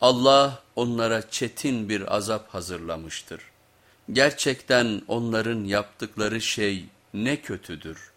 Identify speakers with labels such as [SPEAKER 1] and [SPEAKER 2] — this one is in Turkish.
[SPEAKER 1] Allah onlara çetin bir azap hazırlamıştır. Gerçekten onların yaptıkları şey ne kötüdür.